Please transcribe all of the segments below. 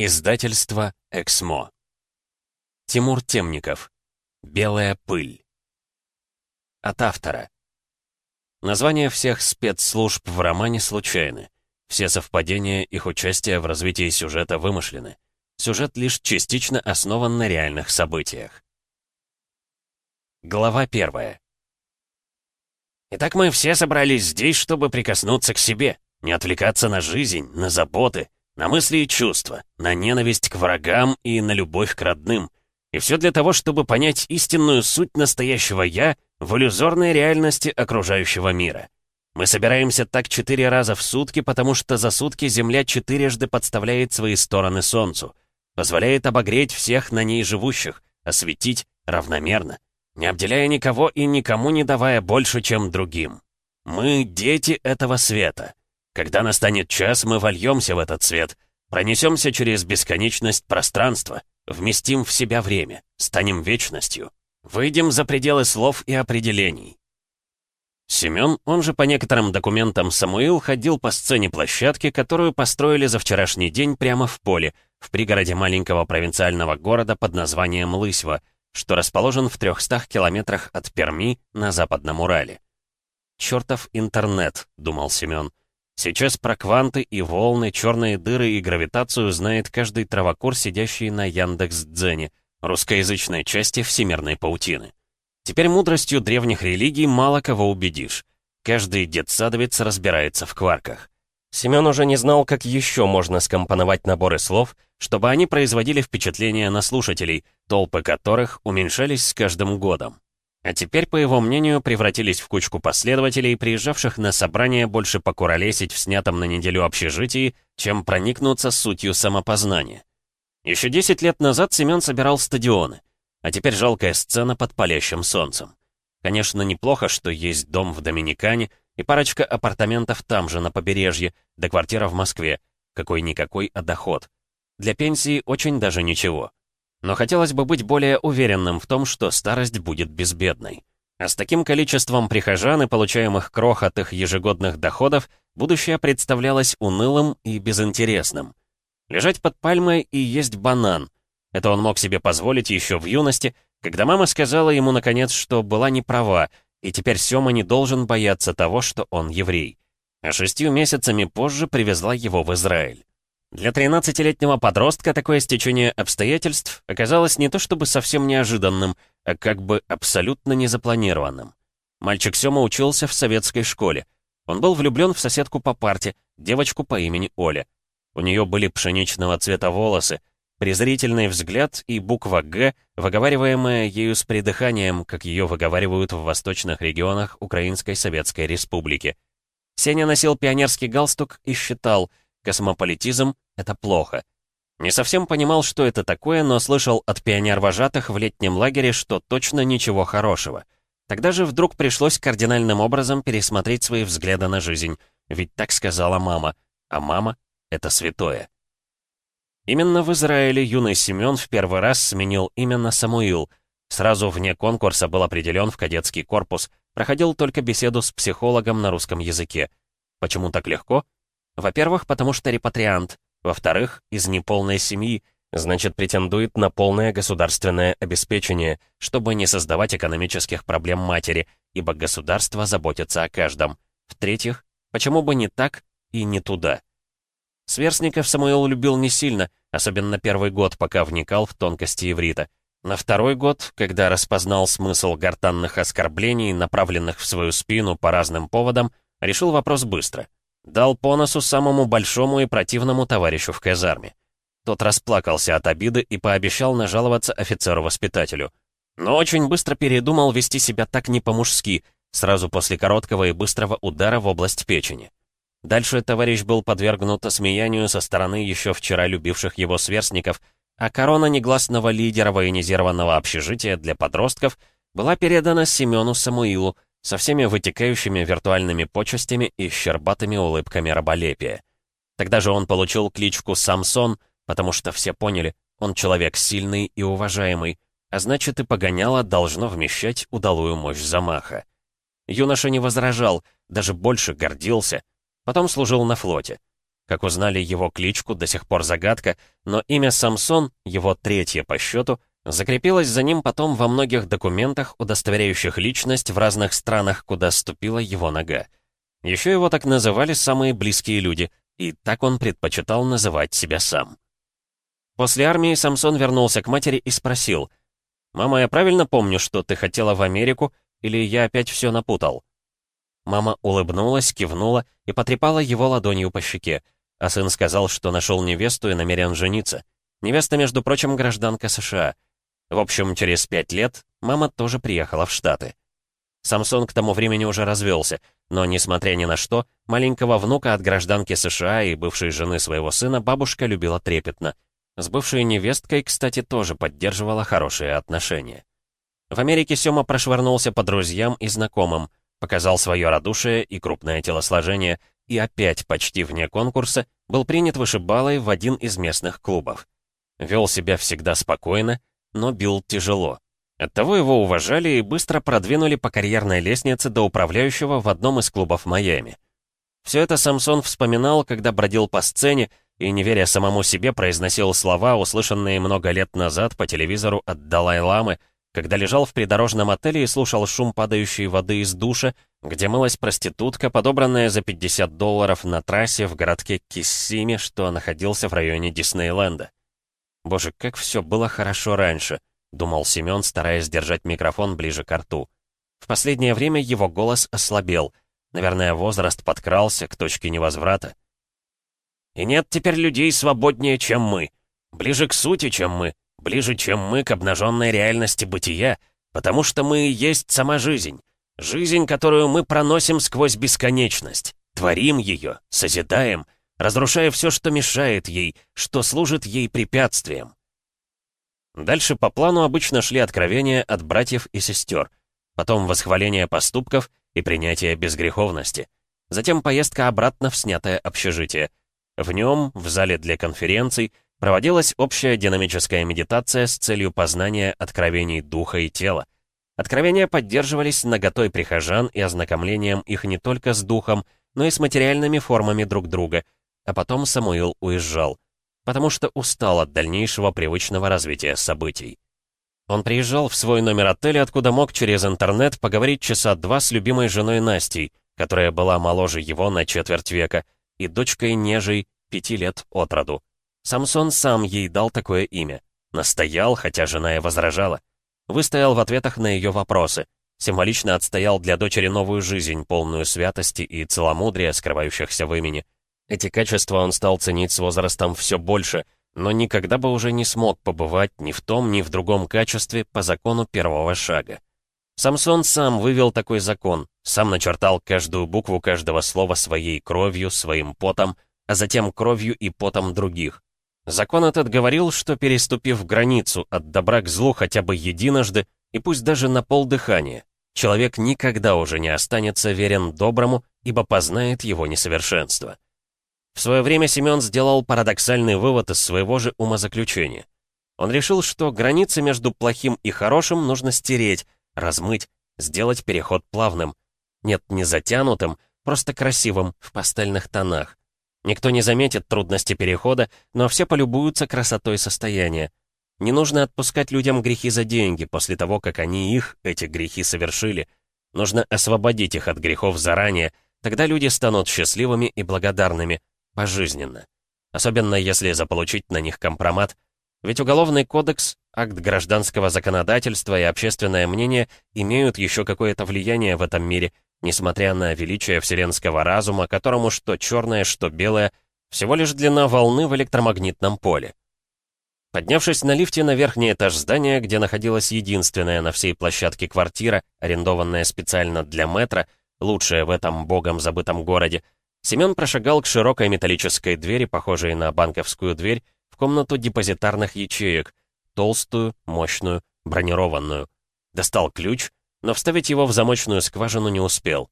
Издательство «Эксмо». Тимур Темников. «Белая пыль». От автора. Названия всех спецслужб в романе случайны. Все совпадения их участия в развитии сюжета вымышлены. Сюжет лишь частично основан на реальных событиях. Глава первая. Итак, мы все собрались здесь, чтобы прикоснуться к себе, не отвлекаться на жизнь, на заботы, на мысли и чувства, на ненависть к врагам и на любовь к родным. И все для того, чтобы понять истинную суть настоящего «я» в иллюзорной реальности окружающего мира. Мы собираемся так четыре раза в сутки, потому что за сутки Земля четырежды подставляет свои стороны Солнцу, позволяет обогреть всех на ней живущих, осветить равномерно, не обделяя никого и никому не давая больше, чем другим. Мы — дети этого света. Когда настанет час, мы вольемся в этот свет, пронесемся через бесконечность пространства, вместим в себя время, станем вечностью, выйдем за пределы слов и определений. Семён, он же по некоторым документам Самуил, ходил по сцене площадки, которую построили за вчерашний день прямо в поле, в пригороде маленького провинциального города под названием Лысьва, что расположен в 300 километрах от Перми на Западном Урале. «Чёртов интернет», — думал Семён. Сейчас про кванты и волны, черные дыры и гравитацию знает каждый травокур, сидящий на Яндекс.Дзене, русскоязычной части всемирной паутины. Теперь мудростью древних религий мало кого убедишь. Каждый детсадовец разбирается в кварках. Семен уже не знал, как еще можно скомпоновать наборы слов, чтобы они производили впечатление на слушателей, толпы которых уменьшались с каждым годом. А теперь, по его мнению, превратились в кучку последователей, приезжавших на собрание больше покуролесить в снятом на неделю общежитии, чем проникнуться сутью самопознания. Еще 10 лет назад Семен собирал стадионы, а теперь жалкая сцена под палящим солнцем. Конечно, неплохо, что есть дом в Доминикане и парочка апартаментов там же, на побережье, да квартира в Москве. Какой-никакой, а доход. Для пенсии очень даже ничего. Но хотелось бы быть более уверенным в том, что старость будет безбедной. А с таким количеством прихожан и получаемых крох от их ежегодных доходов, будущее представлялось унылым и безинтересным. Лежать под пальмой и есть банан. Это он мог себе позволить еще в юности, когда мама сказала ему, наконец, что была не права, и теперь Сёма не должен бояться того, что он еврей. А шестью месяцами позже привезла его в Израиль. Для 13-летнего подростка такое стечение обстоятельств оказалось не то чтобы совсем неожиданным, а как бы абсолютно незапланированным. Мальчик Сёма учился в советской школе. Он был влюблен в соседку по парте, девочку по имени Оля. У нее были пшеничного цвета волосы, презрительный взгляд и буква «Г», выговариваемая ею с придыханием, как ее выговаривают в восточных регионах Украинской Советской Республики. Сеня носил пионерский галстук и считал — Космополитизм — это плохо. Не совсем понимал, что это такое, но слышал от пионер-вожатых в летнем лагере, что точно ничего хорошего. Тогда же вдруг пришлось кардинальным образом пересмотреть свои взгляды на жизнь, ведь так сказала мама, а мама — это святое. Именно в Израиле юный Семен в первый раз сменил имя на Самуил. Сразу вне конкурса был определен в кадетский корпус, проходил только беседу с психологом на русском языке. Почему так легко? Во-первых, потому что репатриант. Во-вторых, из неполной семьи, значит, претендует на полное государственное обеспечение, чтобы не создавать экономических проблем матери, ибо государство заботится о каждом. В-третьих, почему бы не так и не туда? Сверстников Самуил любил не сильно, особенно первый год, пока вникал в тонкости иврита. На второй год, когда распознал смысл гортанных оскорблений, направленных в свою спину по разным поводам, решил вопрос быстро — Дал по носу самому большому и противному товарищу в казарме. Тот расплакался от обиды и пообещал нажаловаться офицеру-воспитателю. Но очень быстро передумал вести себя так не по-мужски, сразу после короткого и быстрого удара в область печени. Дальше товарищ был подвергнут осмеянию со стороны еще вчера любивших его сверстников, а корона негласного лидера военизированного общежития для подростков была передана Семену Самуилу, со всеми вытекающими виртуальными почестями и щербатыми улыбками раболепия. Тогда же он получил кличку Самсон, потому что все поняли, он человек сильный и уважаемый, а значит и погоняло должно вмещать удалую мощь замаха. Юноша не возражал, даже больше гордился. Потом служил на флоте. Как узнали его кличку, до сих пор загадка, но имя Самсон, его третье по счету, закрепилось за ним потом во многих документах, удостоверяющих личность в разных странах, куда ступила его нога. Еще его так называли самые близкие люди, и так он предпочитал называть себя сам. После армии Самсон вернулся к матери и спросил, «Мама, я правильно помню, что ты хотела в Америку, или я опять все напутал?» Мама улыбнулась, кивнула и потрепала его ладонью по щеке, а сын сказал, что нашел невесту и намерен жениться. Невеста, между прочим, гражданка США. В общем, через пять лет мама тоже приехала в Штаты. Самсон к тому времени уже развелся, но, несмотря ни на что, маленького внука от гражданки США и бывшей жены своего сына бабушка любила трепетно. С бывшей невесткой, кстати, тоже поддерживала хорошие отношения. В Америке Сёма прошвырнулся по друзьям и знакомым, показал свое радушие и крупное телосложение, и опять, почти вне конкурса, был принят вышибалой в один из местных клубов. Вел себя всегда спокойно, но бил тяжело. Оттого его уважали и быстро продвинули по карьерной лестнице до управляющего в одном из клубов Майами. Все это Самсон вспоминал, когда бродил по сцене и, не веря самому себе, произносил слова, услышанные много лет назад по телевизору от Далай-Ламы, когда лежал в придорожном отеле и слушал шум падающей воды из душа, где мылась проститутка, подобранная за 50 долларов на трассе в городке Киссиме, что находился в районе Диснейленда. Боже, как все было хорошо раньше. — думал Семён, стараясь держать микрофон ближе к рту. В последнее время его голос ослабел. Наверное, возраст подкрался к точке невозврата. «И нет теперь людей свободнее, чем мы. Ближе к сути, чем мы. Ближе, чем мы к обнаженной реальности бытия. Потому что мы и есть сама жизнь. Жизнь, которую мы проносим сквозь бесконечность. Творим ее, созидаем, разрушая все, что мешает ей, что служит ей препятствием. Дальше по плану обычно шли откровения от братьев и сестер, потом восхваление поступков и принятие безгреховности. Затем поездка обратно в снятое общежитие. В нем, в зале для конференций, проводилась общая динамическая медитация с целью познания откровений духа и тела. Откровения поддерживались наготой прихожан и ознакомлением их не только с духом, но и с материальными формами друг друга, а потом Самуил уезжал потому что устал от дальнейшего привычного развития событий. Он приезжал в свой номер отеля, откуда мог через интернет поговорить часа два с любимой женой Настей, которая была моложе его на четверть века, и дочкой Нежей, пяти лет от роду. Самсон сам ей дал такое имя. Настоял, хотя жена и возражала. Выстоял в ответах на ее вопросы. Символично отстоял для дочери новую жизнь, полную святости и целомудрия, скрывающихся в имени. Эти качества он стал ценить с возрастом все больше, но никогда бы уже не смог побывать ни в том, ни в другом качестве по закону первого шага. Самсон сам вывел такой закон, сам начертал каждую букву каждого слова своей кровью, своим потом, а затем кровью и потом других. Закон этот говорил, что переступив границу от добра к злу хотя бы единожды, и пусть даже на полдыхания, человек никогда уже не останется верен доброму, ибо познает его несовершенство. В свое время Семен сделал парадоксальный вывод из своего же умозаключения. Он решил, что границы между плохим и хорошим нужно стереть, размыть, сделать переход плавным. Нет, не затянутым, просто красивым, в пастельных тонах. Никто не заметит трудности перехода, но все полюбуются красотой состояния. Не нужно отпускать людям грехи за деньги после того, как они их, эти грехи, совершили. Нужно освободить их от грехов заранее, тогда люди станут счастливыми и благодарными, пожизненно. Особенно если заполучить на них компромат. Ведь Уголовный кодекс, акт гражданского законодательства и общественное мнение имеют еще какое-то влияние в этом мире, несмотря на величие вселенского разума, которому что черное, что белое, всего лишь длина волны в электромагнитном поле. Поднявшись на лифте на верхний этаж здания, где находилась единственная на всей площадке квартира, арендованная специально для метро, лучшая в этом богом забытом городе, Семен прошагал к широкой металлической двери, похожей на банковскую дверь, в комнату депозитарных ячеек, толстую, мощную, бронированную. Достал ключ, но вставить его в замочную скважину не успел.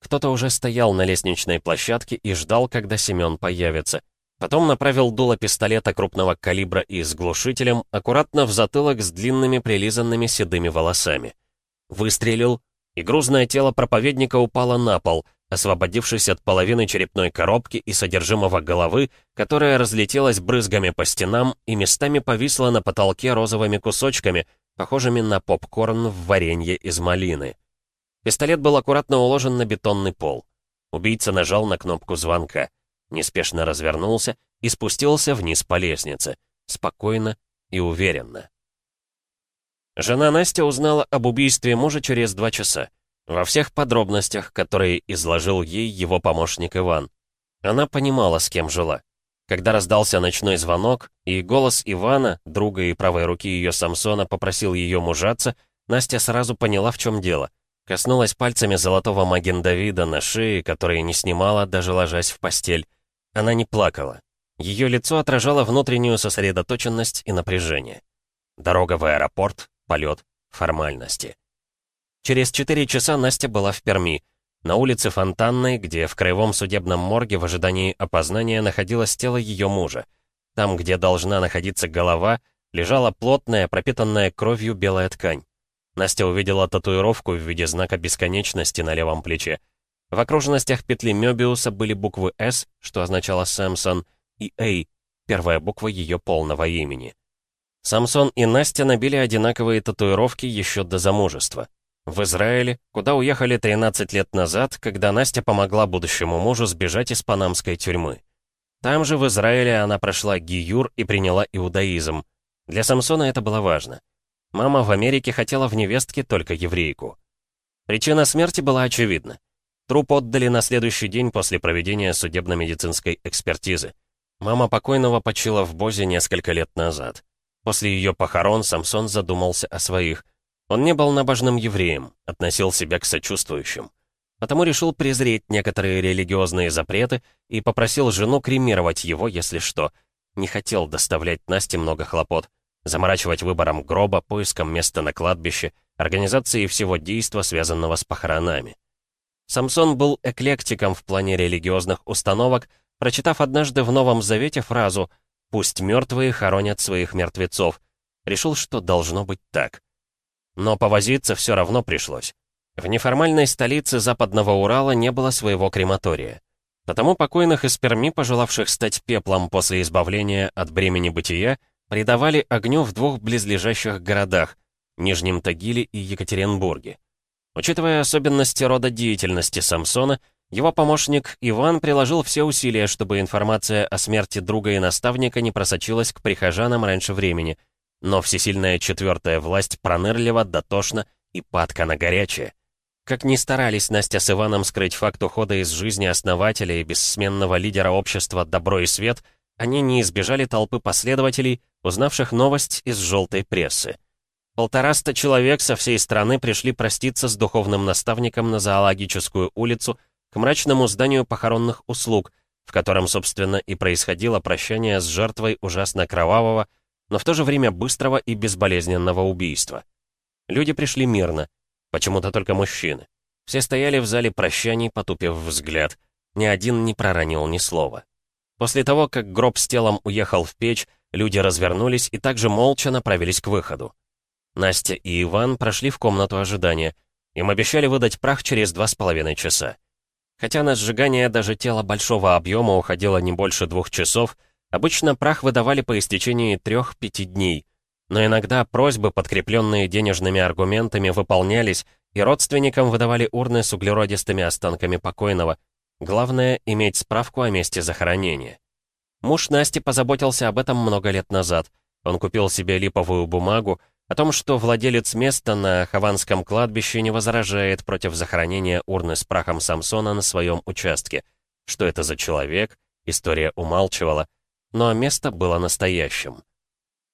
Кто-то уже стоял на лестничной площадке и ждал, когда Семен появится. Потом направил дуло пистолета крупного калибра и с глушителем аккуратно в затылок с длинными прилизанными седыми волосами. Выстрелил, и грузное тело проповедника упало на пол — освободившись от половины черепной коробки и содержимого головы, которая разлетелась брызгами по стенам и местами повисла на потолке розовыми кусочками, похожими на попкорн в варенье из малины. Пистолет был аккуратно уложен на бетонный пол. Убийца нажал на кнопку звонка, неспешно развернулся и спустился вниз по лестнице, спокойно и уверенно. Жена Настя узнала об убийстве мужа через два часа. Во всех подробностях, которые изложил ей его помощник Иван. Она понимала, с кем жила. Когда раздался ночной звонок, и голос Ивана, друга и правой руки ее Самсона, попросил ее мужаться, Настя сразу поняла, в чем дело. Коснулась пальцами золотого маген Давида на шее, который не снимала, даже ложась в постель. Она не плакала. Ее лицо отражало внутреннюю сосредоточенность и напряжение. Дорога в аэропорт, полет, формальности. Через четыре часа Настя была в Перми, на улице Фонтанной, где в краевом судебном морге в ожидании опознания находилось тело ее мужа. Там, где должна находиться голова, лежала плотная, пропитанная кровью белая ткань. Настя увидела татуировку в виде знака бесконечности на левом плече. В окружностях петли Мёбиуса были буквы «С», что означало «Сэмсон», и «А», первая буква ее полного имени. Самсон и Настя набили одинаковые татуировки еще до замужества. В Израиле, куда уехали 13 лет назад, когда Настя помогла будущему мужу сбежать из панамской тюрьмы. Там же, в Израиле, она прошла гиюр и приняла иудаизм. Для Самсона это было важно. Мама в Америке хотела в невестке только еврейку. Причина смерти была очевидна. Труп отдали на следующий день после проведения судебно-медицинской экспертизы. Мама покойного почила в Бозе несколько лет назад. После ее похорон Самсон задумался о своих – он не был набожным евреем, относил себя к сочувствующим. Потому решил презреть некоторые религиозные запреты и попросил жену кремировать его, если что. Не хотел доставлять Насте много хлопот, заморачивать выбором гроба, поиском места на кладбище, организацией всего действа, связанного с похоронами. Самсон был эклектиком в плане религиозных установок, прочитав однажды в Новом Завете фразу «Пусть мертвые хоронят своих мертвецов», решил, что должно быть так. Но повозиться все равно пришлось. В неформальной столице Западного Урала не было своего крематория. Потому покойных из Перми, пожелавших стать пеплом после избавления от бремени бытия, придавали огню в двух близлежащих городах — Нижнем Тагиле и Екатеринбурге. Учитывая особенности рода деятельности Самсона, его помощник Иван приложил все усилия, чтобы информация о смерти друга и наставника не просочилась к прихожанам раньше времени — но всесильная четвертая власть пронырлива, дотошна и падка на горячее. Как ни старались Настя с Иваном скрыть факт ухода из жизни основателя и бессменного лидера общества «Добро и свет», они не избежали толпы последователей, узнавших новость из желтой прессы. Полтораста человек со всей страны пришли проститься с духовным наставником на зоологическую улицу к мрачному зданию похоронных услуг, в котором, собственно, и происходило прощание с жертвой ужасно кровавого, но в то же время быстрого и безболезненного убийства. Люди пришли мирно, почему-то только мужчины. Все стояли в зале прощаний, потупив взгляд. Ни один не проронил ни слова. После того, как гроб с телом уехал в печь, люди развернулись и также молча направились к выходу. Настя и Иван прошли в комнату ожидания. Им обещали выдать прах через два с половиной часа. Хотя на сжигание даже тела большого объема уходило не больше двух часов, Обычно прах выдавали по истечении трех-пяти дней. Но иногда просьбы, подкрепленные денежными аргументами, выполнялись, и родственникам выдавали урны с углеродистыми останками покойного. Главное — иметь справку о месте захоронения. Муж Насти позаботился об этом много лет назад. Он купил себе липовую бумагу о том, что владелец места на Хованском кладбище не возражает против захоронения урны с прахом Самсона на своем участке. Что это за человек? История умалчивала но место было настоящим.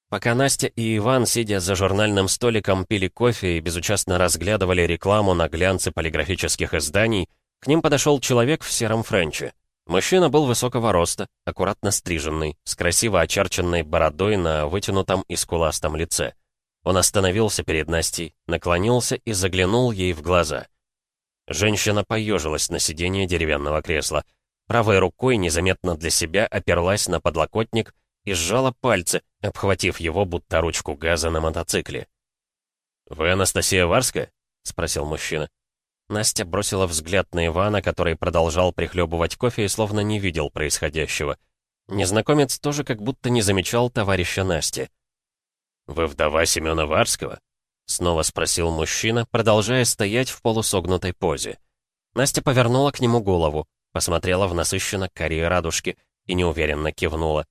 Пока Настя и Иван, сидя за журнальным столиком, пили кофе и безучастно разглядывали рекламу на глянце полиграфических изданий, к ним подошел человек в сером френче. Мужчина был высокого роста, аккуратно стриженный, с красиво очерченной бородой на вытянутом и скуластом лице. Он остановился перед Настей, наклонился и заглянул ей в глаза. Женщина поежилась на сиденье деревянного кресла — Правой рукой, незаметно для себя, оперлась на подлокотник и сжала пальцы, обхватив его, будто ручку газа на мотоцикле. «Вы Анастасия Варская?» — спросил мужчина. Настя бросила взгляд на Ивана, который продолжал прихлебывать кофе и словно не видел происходящего. Незнакомец тоже как будто не замечал товарища Насти. «Вы вдова Семёна Варского?» — снова спросил мужчина, продолжая стоять в полусогнутой позе. Настя повернула к нему голову, посмотрела в насыщенно карие радужки и неуверенно кивнула.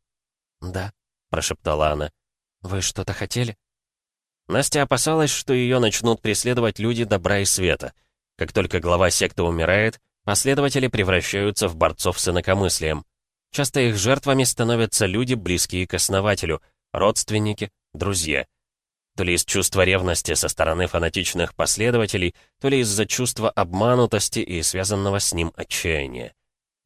«Да», — прошептала она. «Вы что-то хотели?» Настя опасалась, что ее начнут преследовать люди добра и света. Как только глава секты умирает, последователи превращаются в борцов с инакомыслием. Часто их жертвами становятся люди, близкие к основателю, родственники, друзья. То ли из чувства ревности со стороны фанатичных последователей, то ли из-за чувства обманутости и связанного с ним отчаяния.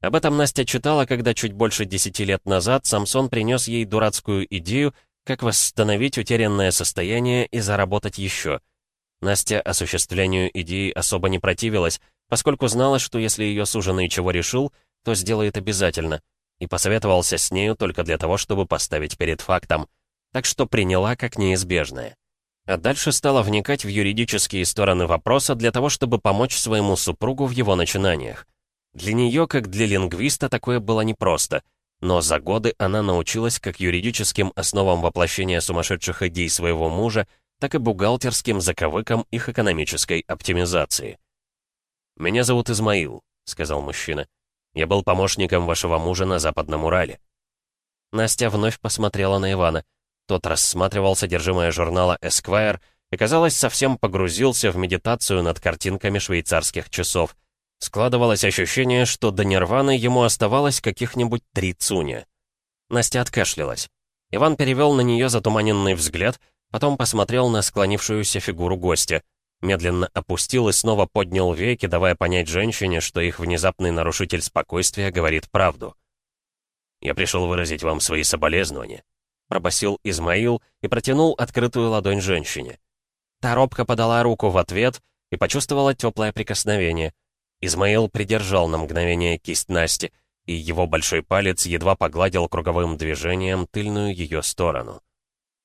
Об этом Настя читала, когда чуть больше десяти лет назад Самсон принес ей дурацкую идею, как восстановить утерянное состояние и заработать еще. Настя осуществлению идеи особо не противилась, поскольку знала, что если ее суженый чего решил, то сделает обязательно, и посоветовался с нею только для того, чтобы поставить перед фактом — так что приняла как неизбежное. А дальше стала вникать в юридические стороны вопроса для того, чтобы помочь своему супругу в его начинаниях. Для нее, как для лингвиста, такое было непросто, но за годы она научилась как юридическим основам воплощения сумасшедших идей своего мужа, так и бухгалтерским заковыкам их экономической оптимизации. «Меня зовут Измаил», — сказал мужчина. «Я был помощником вашего мужа на Западном Урале». Настя вновь посмотрела на Ивана. Тот рассматривал содержимое журнала Esquire и, казалось, совсем погрузился в медитацию над картинками швейцарских часов. Складывалось ощущение, что до нирваны ему оставалось каких-нибудь три цуня. Настя откашлялась. Иван перевел на нее затуманенный взгляд, потом посмотрел на склонившуюся фигуру гостя. Медленно опустил и снова поднял веки, давая понять женщине, что их внезапный нарушитель спокойствия говорит правду. «Я пришел выразить вам свои соболезнования», — пробасил Измаил и протянул открытую ладонь женщине. Та робко подала руку в ответ и почувствовала теплое прикосновение. Измаил придержал на мгновение кисть Насти, и его большой палец едва погладил круговым движением тыльную ее сторону.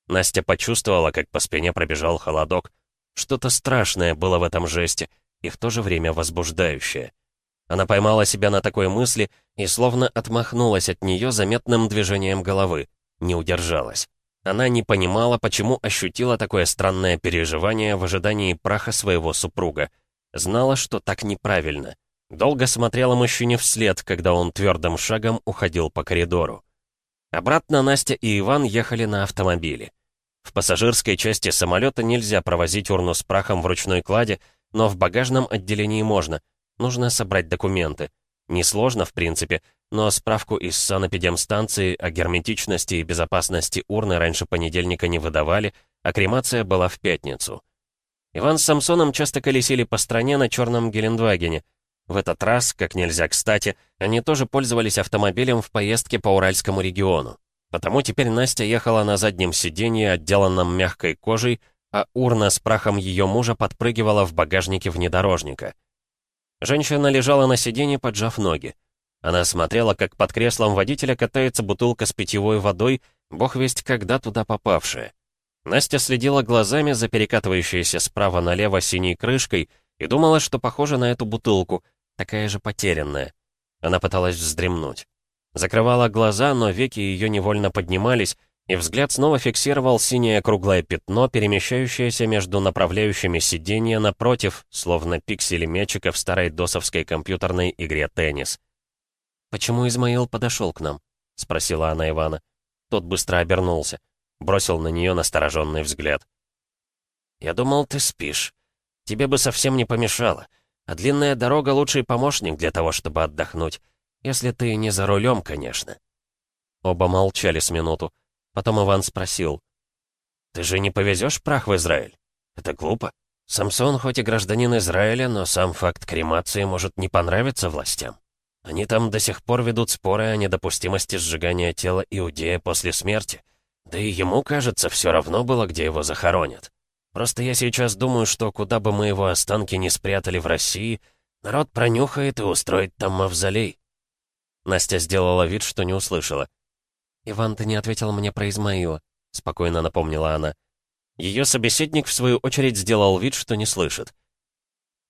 Настя почувствовала, как по спине пробежал холодок. Что-то страшное было в этом жесте и в то же время возбуждающее. Она поймала себя на такой мысли и словно отмахнулась от нее заметным движением головы не удержалась. Она не понимала, почему ощутила такое странное переживание в ожидании праха своего супруга. Знала, что так неправильно. Долго смотрела мужчине вслед, когда он твердым шагом уходил по коридору. Обратно Настя и Иван ехали на автомобиле. В пассажирской части самолета нельзя провозить урну с прахом в ручной кладе, но в багажном отделении можно. Нужно собрать документы. Несложно, в принципе, но справку из санэпидемстанции о герметичности и безопасности урны раньше понедельника не выдавали, а кремация была в пятницу. Иван с Самсоном часто колесили по стране на черном Гелендвагене. В этот раз, как нельзя кстати, они тоже пользовались автомобилем в поездке по Уральскому региону. Потому теперь Настя ехала на заднем сиденье, отделанном мягкой кожей, а урна с прахом ее мужа подпрыгивала в багажнике внедорожника. Женщина лежала на сиденье, поджав ноги. Она смотрела, как под креслом водителя катается бутылка с питьевой водой, бог весть когда туда попавшая. Настя следила глазами за перекатывающейся справа налево синей крышкой и думала, что похоже на эту бутылку, такая же потерянная. Она пыталась вздремнуть. Закрывала глаза, но веки ее невольно поднимались, и взгляд снова фиксировал синее круглое пятно, перемещающееся между направляющими сиденья напротив, словно пиксели мячика в старой досовской компьютерной игре «Теннис». «Почему Измаил подошел к нам?» — спросила она Ивана. Тот быстро обернулся, бросил на нее настороженный взгляд. «Я думал, ты спишь. Тебе бы совсем не помешало. А длинная дорога — лучший помощник для того, чтобы отдохнуть. Если ты не за рулем, конечно». Оба молчали с минуту. Потом Иван спросил. «Ты же не повезешь прах в Израиль? Это глупо. Самсон хоть и гражданин Израиля, но сам факт кремации может не понравиться властям». Они там до сих пор ведут споры о недопустимости сжигания тела Иудея после смерти. Да и ему, кажется, все равно было, где его захоронят. Просто я сейчас думаю, что куда бы мы его останки не спрятали в России, народ пронюхает и устроит там мавзолей. Настя сделала вид, что не услышала. «Иван, ты не ответил мне про Измаила», — спокойно напомнила она. Ее собеседник, в свою очередь, сделал вид, что не слышит.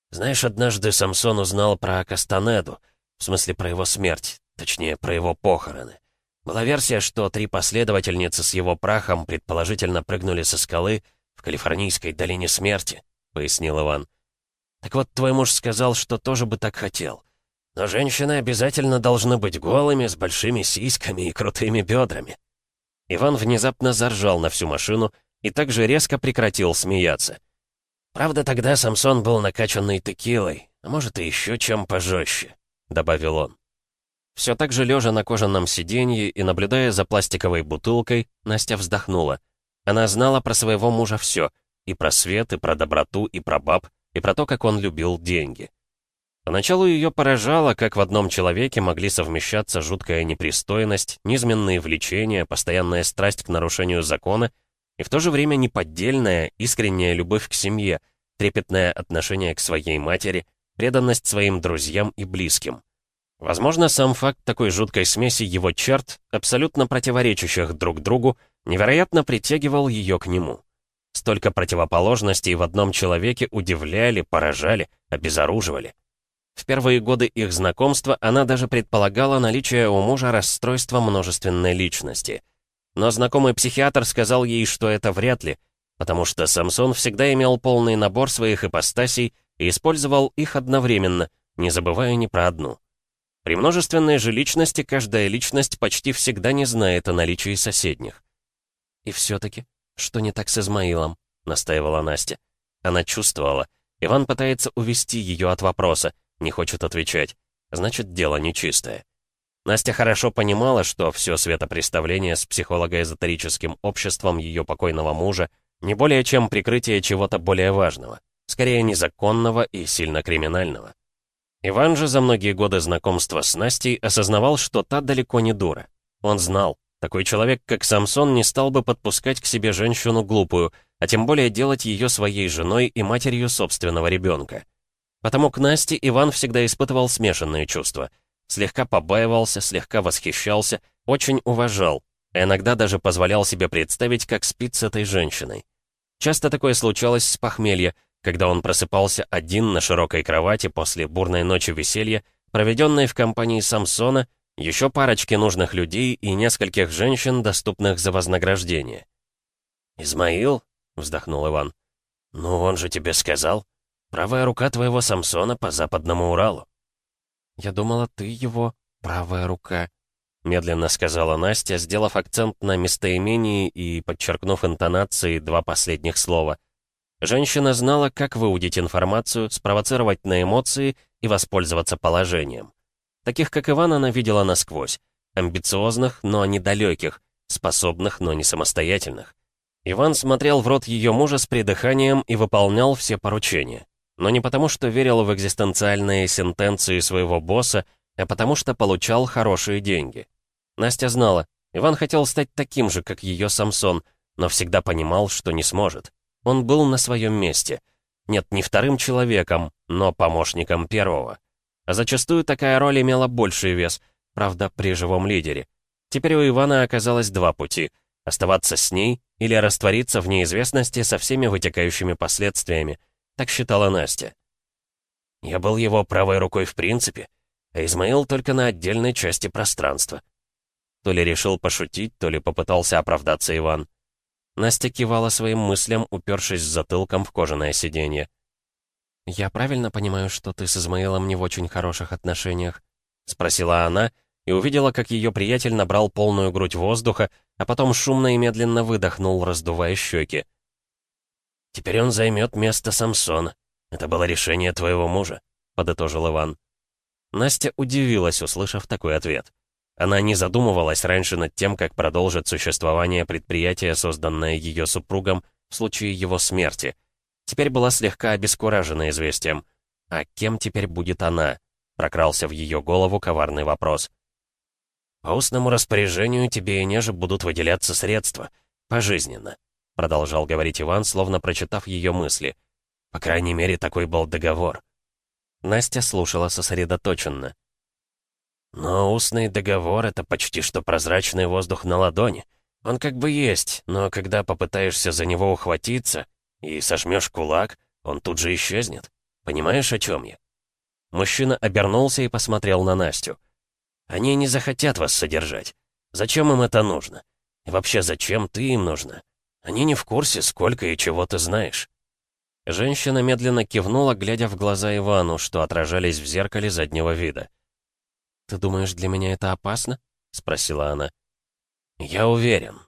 Знаешь, однажды Самсон узнал про Кастанеду, в смысле про его смерть, точнее, про его похороны. Была версия, что три последовательницы с его прахом предположительно прыгнули со скалы в Калифорнийской долине смерти, пояснил Иван. Так вот, твой муж сказал, что тоже бы так хотел. Но женщины обязательно должны быть голыми, с большими сиськами и крутыми бедрами. Иван внезапно заржал на всю машину и также резко прекратил смеяться. «Правда, тогда Самсон был накачанный текилой, а может и еще чем пожестче», — добавил он. Все так же лежа на кожаном сиденье и наблюдая за пластиковой бутылкой, Настя вздохнула. Она знала про своего мужа все, и про свет, и про доброту, и про баб, и про то, как он любил деньги. Поначалу ее поражало, как в одном человеке могли совмещаться жуткая непристойность, низменные влечения, постоянная страсть к нарушению закона и в то же время неподдельная, искренняя любовь к семье, трепетное отношение к своей матери, преданность своим друзьям и близким. Возможно, сам факт такой жуткой смеси его черт, абсолютно противоречащих друг другу, невероятно притягивал ее к нему. Столько противоположностей в одном человеке удивляли, поражали, обезоруживали. В первые годы их знакомства она даже предполагала наличие у мужа расстройства множественной личности. Но знакомый психиатр сказал ей, что это вряд ли, потому что Самсон всегда имел полный набор своих ипостасей и использовал их одновременно, не забывая ни про одну. При множественной же личности каждая личность почти всегда не знает о наличии соседних. «И все-таки, что не так с Измаилом?» — настаивала Настя. Она чувствовала. Иван пытается увести ее от вопроса, не хочет отвечать. Значит, дело нечистое. Настя хорошо понимала, что все светопреставление с психолого-эзотерическим обществом ее покойного мужа не более чем прикрытие чего-то более важного, скорее незаконного и сильно криминального. Иван же за многие годы знакомства с Настей осознавал, что та далеко не дура. Он знал, такой человек, как Самсон, не стал бы подпускать к себе женщину глупую, а тем более делать ее своей женой и матерью собственного ребенка. Потому к Насте Иван всегда испытывал смешанные чувства. Слегка побаивался, слегка восхищался, очень уважал, а иногда даже позволял себе представить, как спит с этой женщиной. Часто такое случалось с похмелья, когда он просыпался один на широкой кровати после бурной ночи веселья, проведенной в компании Самсона, еще парочки нужных людей и нескольких женщин, доступных за вознаграждение. «Измаил?» — вздохнул Иван. «Ну, он же тебе сказал. Правая рука твоего Самсона по западному Уралу». «Я думала, ты его правая рука», — медленно сказала Настя, сделав акцент на местоимении и подчеркнув интонацией два последних слова — Женщина знала, как выудить информацию, спровоцировать на эмоции и воспользоваться положением. Таких, как Иван, она видела насквозь. Амбициозных, но недалеких, способных, но не самостоятельных. Иван смотрел в рот ее мужа с придыханием и выполнял все поручения. Но не потому, что верил в экзистенциальные сентенции своего босса, а потому что получал хорошие деньги. Настя знала, Иван хотел стать таким же, как ее Самсон, но всегда понимал, что не сможет. Он был на своем месте. Нет, не вторым человеком, но помощником первого. А зачастую такая роль имела больший вес, правда, при живом лидере. Теперь у Ивана оказалось два пути — оставаться с ней или раствориться в неизвестности со всеми вытекающими последствиями. Так считала Настя. Я был его правой рукой в принципе, а Измаил только на отдельной части пространства. То ли решил пошутить, то ли попытался оправдаться Иван. Настя кивала своим мыслям, упершись затылком в кожаное сиденье. «Я правильно понимаю, что ты с Измаилом не в очень хороших отношениях?» — спросила она и увидела, как ее приятель набрал полную грудь воздуха, а потом шумно и медленно выдохнул, раздувая щеки. «Теперь он займет место Самсона. Это было решение твоего мужа», — подытожил Иван. Настя удивилась, услышав такой ответ. Она не задумывалась раньше над тем, как продолжит существование предприятия, созданное ее супругом в случае его смерти. Теперь была слегка обескуражена известием. А кем теперь будет она? Прокрался в ее голову коварный вопрос. «По устному распоряжению тебе и неже будут выделяться средства. Пожизненно», — продолжал говорить Иван, словно прочитав ее мысли. «По крайней мере, такой был договор». Настя слушала сосредоточенно. Но устный договор — это почти что прозрачный воздух на ладони. Он как бы есть, но когда попытаешься за него ухватиться и сожмешь кулак, он тут же исчезнет. Понимаешь, о чем я?» Мужчина обернулся и посмотрел на Настю. «Они не захотят вас содержать. Зачем им это нужно? И вообще, зачем ты им нужна? Они не в курсе, сколько и чего ты знаешь». Женщина медленно кивнула, глядя в глаза Ивану, что отражались в зеркале заднего вида. «Ты думаешь, для меня это опасно?» — спросила она. «Я уверен.